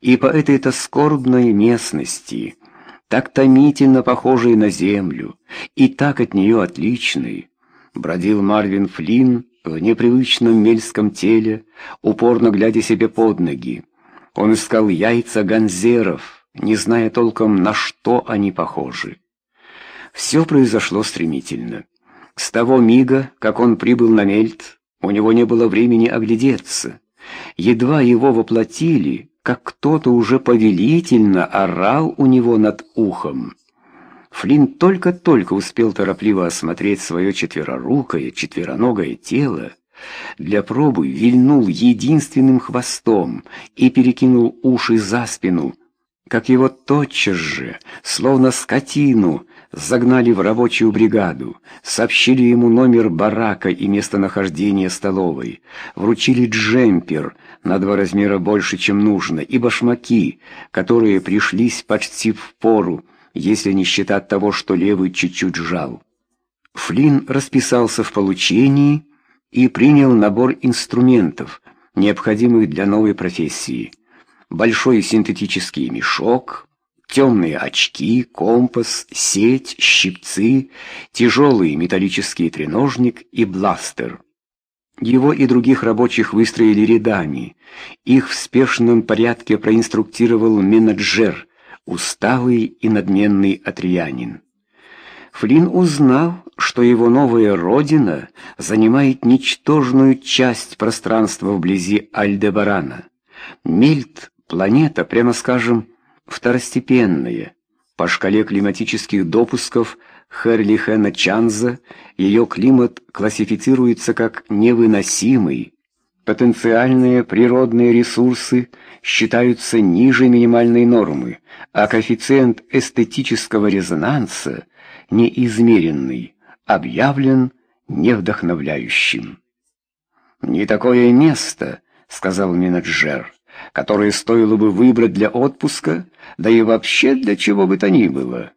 И по этой-то скорбной местности, так томительно похожей на землю, и так от нее отличной, бродил Марвин Флинн в непривычном мельском теле, упорно глядя себе под ноги. Он искал яйца ганзеров, не зная толком, на что они похожи. Все произошло стремительно. С того мига, как он прибыл на Мельт, у него не было времени оглядеться. Едва его воплотили, как кто-то уже повелительно орал у него над ухом. Флинн только-только успел торопливо осмотреть свое четверорукое, четвероногое тело, для пробы вильнул единственным хвостом и перекинул уши за спину, как его тотчас же, словно скотину, загнали в рабочую бригаду, сообщили ему номер барака и местонахождение столовой, вручили джемпер на два размера больше, чем нужно, и башмаки, которые пришлись почти в пору, если не считать того, что левый чуть-чуть жал. Флинн расписался в получении и принял набор инструментов, необходимых для новой профессии. Большой синтетический мешок, темные очки, компас, сеть, щипцы, тяжелый металлический треножник и бластер. Его и других рабочих выстроили рядами. Их в спешном порядке проинструктировал менеджер, усталый и надменный атриянин. Флинн узнал, что его новая родина занимает ничтожную часть пространства вблизи Альдебарана. Мельт — планета, прямо скажем, второстепенная. По шкале климатических допусков Херлихена Чанза ее климат классифицируется как невыносимый. Потенциальные природные ресурсы считаются ниже минимальной нормы, а коэффициент эстетического резонанса, неизмеренный, объявлен невдохновляющим. «Не такое место», — сказал менеджер которые стоило бы выбрать для отпуска, да и вообще для чего бы то ни было.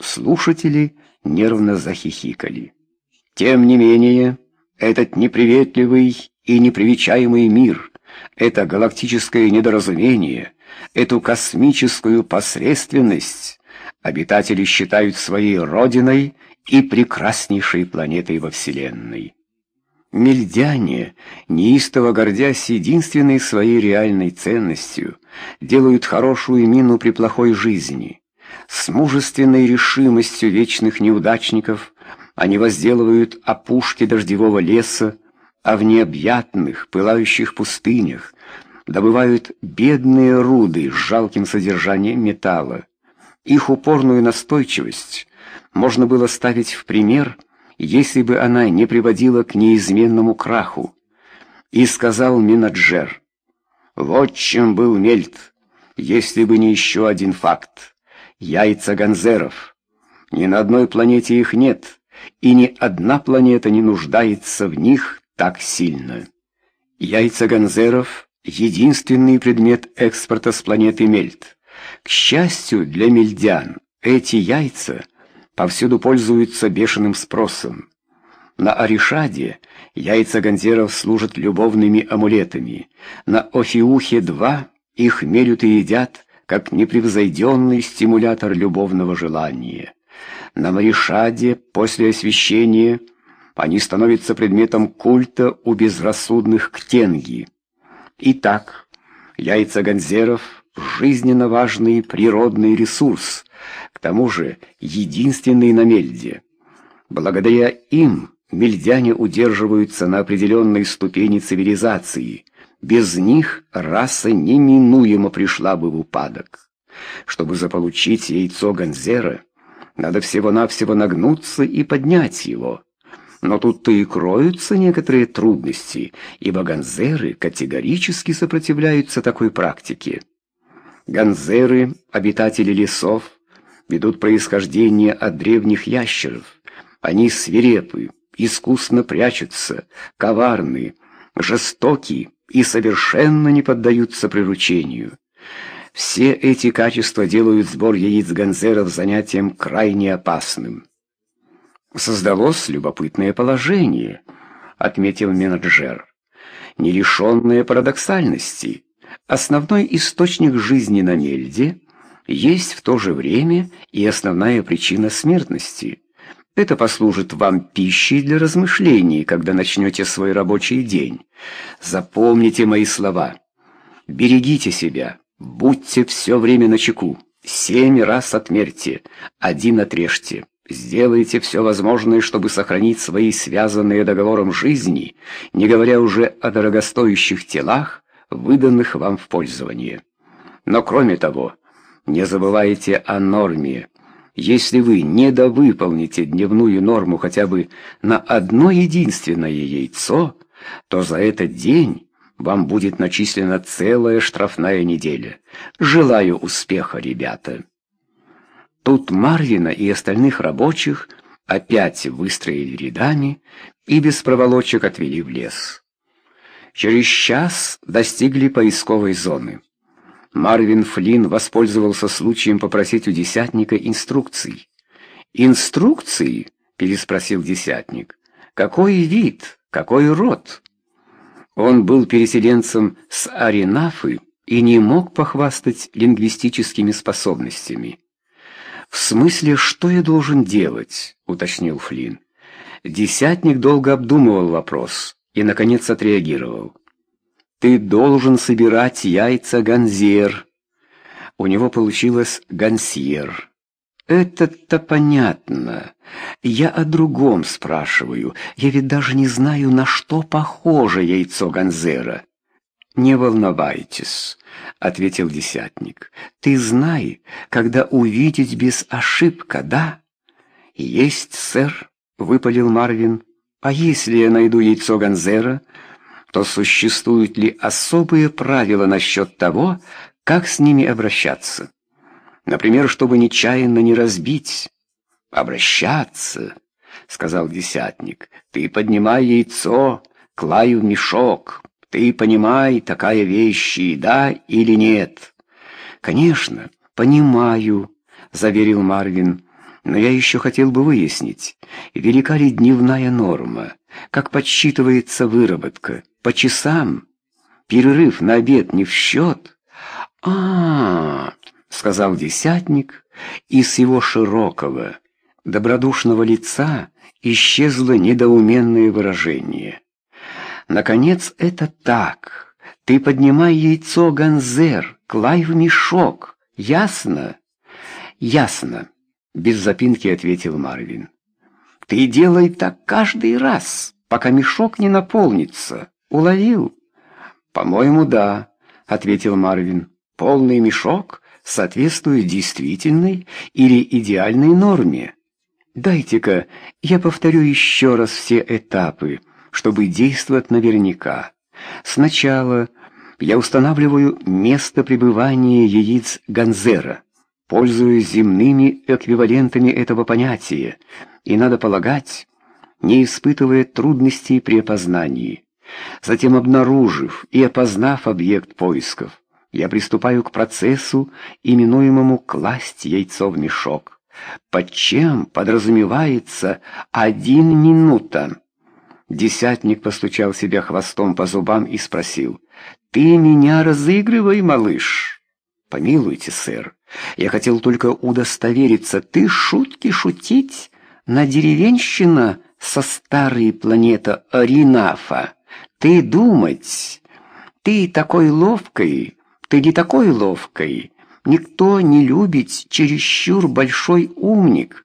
Слушатели нервно захихикали. Тем не менее, этот неприветливый и непривечаемый мир, это галактическое недоразумение, эту космическую посредственность обитатели считают своей родиной и прекраснейшей планетой во Вселенной. Мельдяне, неистово гордясь единственной своей реальной ценностью, делают хорошую мину при плохой жизни. С мужественной решимостью вечных неудачников они возделывают опушки дождевого леса, а в необъятных, пылающих пустынях добывают бедные руды с жалким содержанием металла. Их упорную настойчивость можно было ставить в пример – если бы она не приводила к неизменному краху. И сказал Минаджер, вот чем был Мельт, если бы не еще один факт. Яйца ганзеров. Ни на одной планете их нет, и ни одна планета не нуждается в них так сильно. Яйца ганзеров — единственный предмет экспорта с планеты Мельт. К счастью для мельдян, эти яйца — повсюду пользуются бешеным спросом. На Аришаде яйца ганзеров служат любовными амулетами. На Офиухе-2 их мелют и едят, как непревзойденный стимулятор любовного желания. На Маришаде после освящения они становятся предметом культа у безрассудных ктенги. Итак, яйца ганзеров — жизненно важный природный ресурс, к тому же единственный на Мельде. Благодаря им мельдяне удерживаются на определенной ступени цивилизации. Без них раса неминуемо пришла бы в упадок. Чтобы заполучить яйцо Ганзера, надо всего-навсего нагнуться и поднять его. Но тут-то и кроются некоторые трудности, ибо ганзеры категорически сопротивляются такой практике. Ганзеры, обитатели лесов, ведут происхождение от древних ящеров. Они свирепы, искусно прячутся, коварны, жестоки и совершенно не поддаются приручению. Все эти качества делают сбор яиц ганзеров занятием крайне опасным. Создалось любопытное положение, отметил менеджер, не лишенное парадоксальности. Основной источник жизни на Мельде есть в то же время и основная причина смертности. Это послужит вам пищей для размышлений, когда начнете свой рабочий день. Запомните мои слова. Берегите себя, будьте все время начеку. Семь раз отмерьте, один отрежьте. Сделайте все возможное, чтобы сохранить свои связанные договором жизни, не говоря уже о дорогостоящих телах, выданных вам в пользование. Но кроме того, не забывайте о норме. Если вы недовыполните дневную норму хотя бы на одно единственное яйцо, то за этот день вам будет начислена целая штрафная неделя. Желаю успеха, ребята. Тут Марвина и остальных рабочих опять выстроили рядами и без проволочек отвели в лес. Через час достигли поисковой зоны. Марвин Флинн воспользовался случаем попросить у десятника инструкций. «Инструкции?» — переспросил десятник. «Какой вид? Какой род?» Он был переселенцем с Аринафы и не мог похвастать лингвистическими способностями. «В смысле, что я должен делать?» — уточнил Флинн. Десятник долго обдумывал вопрос и, наконец, отреагировал. «Ты должен собирать яйца ганзер». У него получилось гансьер. «Это-то понятно. Я о другом спрашиваю. Я ведь даже не знаю, на что похоже яйцо ганзера». «Не волновайтесь», — ответил десятник. «Ты знай, когда увидеть без ошибка, да?» «Есть, сэр», — выпалил Марвин. «А если я найду яйцо Ганзера, то существуют ли особые правила насчет того, как с ними обращаться? Например, чтобы нечаянно не разбить». «Обращаться», — сказал десятник. «Ты поднимай яйцо, клаю мешок». Ты понимай, такая вещь, да или нет? Конечно, понимаю, заверил Марвин. Но я еще хотел бы выяснить, велика ли дневная норма, как подсчитывается выработка, по часам. Перерыв на обед не в счет. а, -а, -а сказал десятник, и с его широкого, добродушного лица исчезло недоуменное выражение. Наконец, это так. Ты поднимай яйцо, Ганзер, клай в мешок. Ясно? Ясно, без запинки ответил Марвин. Ты делай так каждый раз, пока мешок не наполнится. Уловил? По-моему, да, ответил Марвин. Полный мешок соответствует действительной или идеальной норме. Дайте-ка я повторю еще раз все этапы чтобы действовать наверняка. Сначала я устанавливаю место пребывания яиц Ганзера, пользуясь земными эквивалентами этого понятия, и, надо полагать, не испытывая трудностей при опознании. Затем, обнаружив и опознав объект поисков, я приступаю к процессу, именуемому «класть яйцо в мешок», под чем подразумевается один минута. Десятник постучал себя хвостом по зубам и спросил. «Ты меня разыгрывай, малыш!» «Помилуйте, сэр, я хотел только удостовериться, ты шутки шутить? На деревенщина со старой планеты Аринафа. Ты думать, ты такой ловкой, ты не такой ловкой. Никто не любит чересчур большой умник».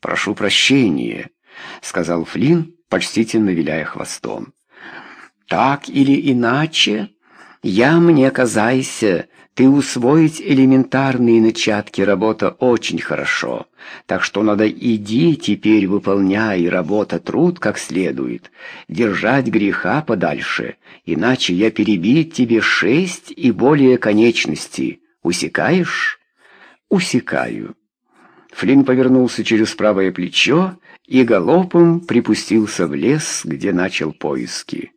«Прошу прощения», — сказал Флинн, почтительно виляя хвостом. «Так или иначе, я мне казайся, ты усвоить элементарные начатки работа очень хорошо, так что надо иди теперь выполняй работа труд как следует, держать греха подальше, иначе я перебить тебе шесть и более конечностей. Усекаешь?» «Усекаю». Флинн повернулся через правое плечо и галопом припустился в лес, где начал поиски.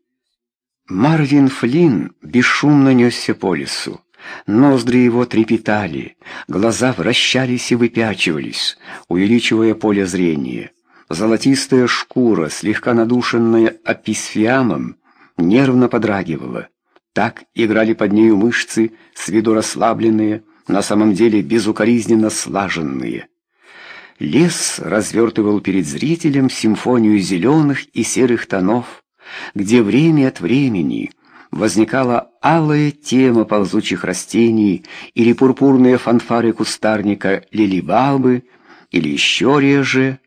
Марвин Флинн бесшумно несся по лесу. Ноздри его трепетали, глаза вращались и выпячивались, увеличивая поле зрения. Золотистая шкура, слегка надушенная аписфиамом, нервно подрагивала. Так играли под нею мышцы, с виду расслабленные, на самом деле безукоризненно слаженные. Лес развертывал перед зрителем симфонию зеленых и серых тонов, где время от времени возникала алая тема ползучих растений или пурпурные фанфары кустарника лилибалбы, или еще реже,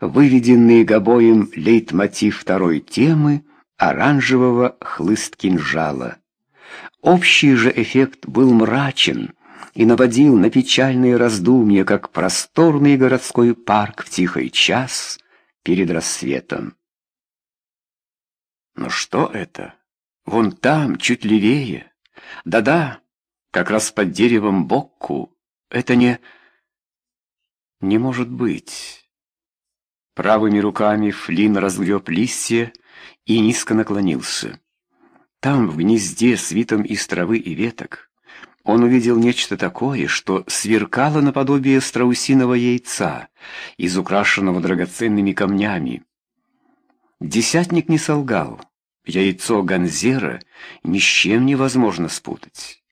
выведенный гобоем лейтмотив второй темы оранжевого хлыст-кинжала. Общий же эффект был мрачен и наводил на печальные раздумья, как просторный городской парк в тихий час перед рассветом. Но что это? Вон там, чуть левее. Да-да, как раз под деревом Бокку. Это не... Не может быть. Правыми руками Флинн разгреб листья и низко наклонился. Там, в гнезде, свитом из травы и веток, он увидел нечто такое, что сверкало наподобие страусиного яйца, изукрашенного драгоценными камнями. Десятник не солгал. Яйцо Ганзера ни с чем невозможно спутать.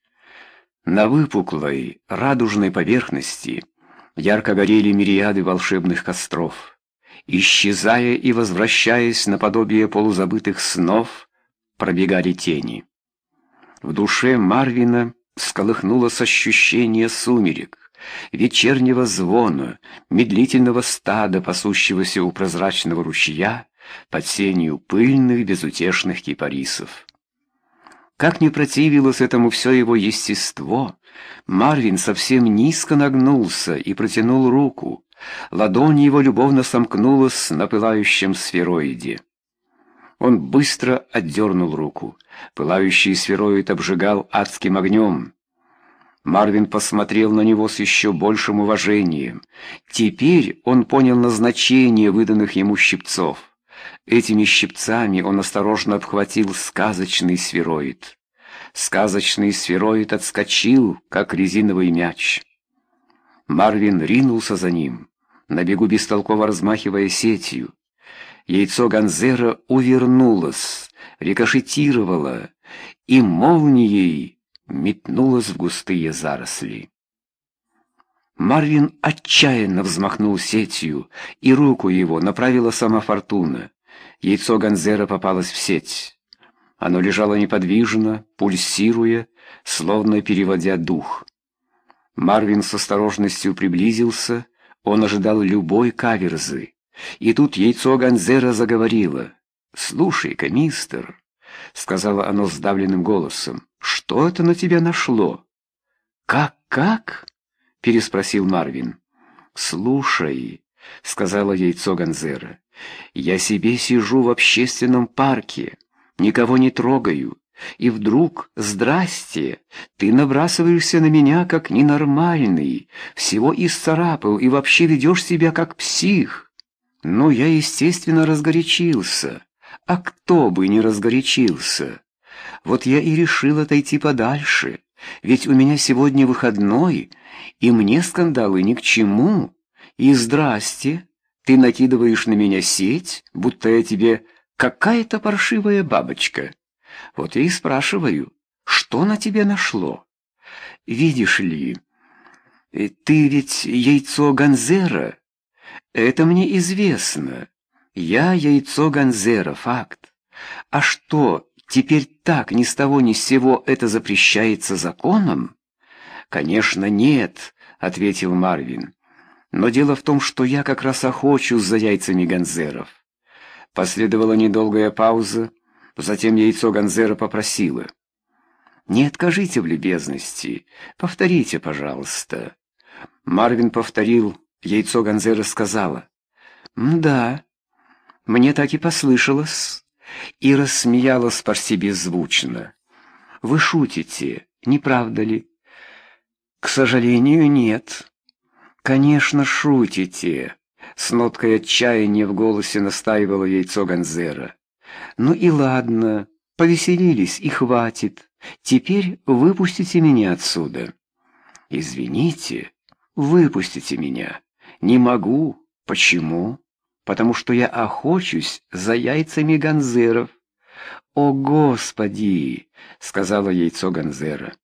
На выпуклой, радужной поверхности ярко горели мириады волшебных костров. Исчезая и возвращаясь наподобие полузабытых снов, пробегали тени. В душе Марвина сколыхнулось ощущение сумерек, вечернего звона, медлительного стада, пасущегося у прозрачного ручья под сенью пыльных безутешных кипарисов. Как не противилось этому все его естество, Марвин совсем низко нагнулся и протянул руку, Ладонь его любовно сомкнулась на пылающем сфероиде. Он быстро отдернул руку. Пылающий сфероид обжигал адским огнем. Марвин посмотрел на него с еще большим уважением. Теперь он понял назначение выданных ему щипцов. Этими щипцами он осторожно обхватил сказочный сфероид. Сказочный сфероид отскочил, как резиновый мяч. Марвин ринулся за ним, на бегу бестолково размахивая сетью. Яйцо Ганзера увернулось, рикошетировало и молнией метнулось в густые заросли. Марвин отчаянно взмахнул сетью, и руку его направила сама фортуна. Яйцо Ганзера попалось в сеть. Оно лежало неподвижно, пульсируя, словно переводя дух. Марвин с осторожностью приблизился, он ожидал любой каверзы. И тут яйцо Ганзера заговорило. «Слушай-ка, мистер», — сказала оно сдавленным голосом, — «что это на тебя нашло?» «Как-как?» — переспросил Марвин. «Слушай», — сказала яйцо Ганзера, — «я себе сижу в общественном парке, никого не трогаю, и вдруг, здрасте, ты набрасываешься на меня как ненормальный, всего исцарапал и вообще ведешь себя как псих. Ну, я, естественно, разгорячился. А кто бы не разгорячился? Вот я и решил отойти подальше, ведь у меня сегодня выходной, и мне скандалы ни к чему. И здрасте, ты накидываешь на меня сеть, будто я тебе какая-то паршивая бабочка». Вот я и спрашиваю, что на тебе нашло? Видишь ли, э, ты ведь яйцо Ганзера. Это мне известно. Я яйцо Ганзера, факт. А что, теперь так ни с того ни с сего это запрещается законом? Конечно, нет, ответил Марвин. Но дело в том, что я как раз охочусь за яйцами Ганзеров. Последовала недолгая пауза. Затем яйцо Ганзера попросило. «Не откажите в любезности. Повторите, пожалуйста». Марвин повторил. Яйцо Ганзера сказала. «Да, мне так и послышалось». И рассмеялась почти беззвучно. «Вы шутите, не правда ли?» «К сожалению, нет». «Конечно, шутите», — с ноткой отчаяния в голосе настаивало яйцо Ганзера. Ну и ладно, повеселились и хватит. Теперь выпустите меня отсюда. Извините, выпустите меня. Не могу. Почему? потому что я охочусь за яйцами ганзеров. «О, Господи!» — сказала яйцо Ганзера.